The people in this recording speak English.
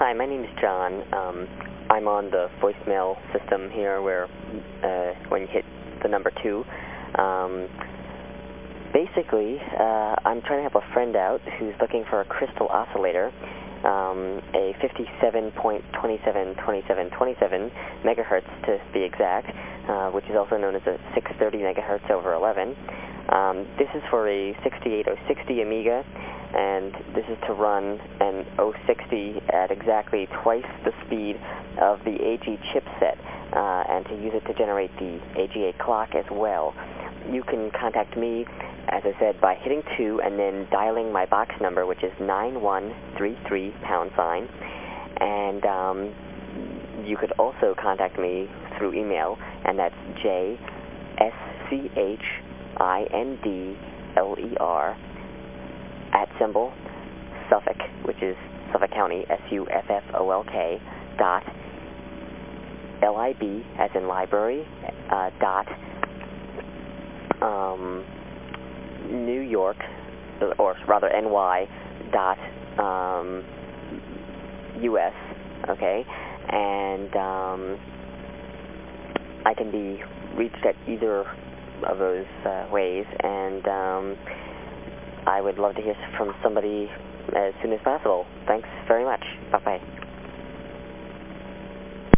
Hi, my name is John. Um, I'm on the voicemail system here where uh, when you hit the number two. Um, basically, uh, I'm trying to help a friend out who's looking for a crystal oscillator, um, a 57.272727 megahertz to be exact, uh, which is also known as a 630 megahertz over 11. Um, this is for a 68060 Amiga, and this is to run an 060 at exactly twice the speed of the AGA chipset, uh, and to use it to generate the AGA clock as well. You can contact me, as I said, by hitting 2 and then dialing my box number, which is 9133 pound sign. And um, you could also contact me through email, and that's J-S-C-H-I-N-D-L-E-R at symbol Suffolk, which is Suffolk County, S-U-F-F-O-L-K, dot L-I-B, as in library, uh, dot um, New York, or rather NY, dot um, U.S., okay? And um, I can be reached at either of those uh, ways, and um, I would love to hear from somebody as soon as possible. Thanks very much. Bye-bye.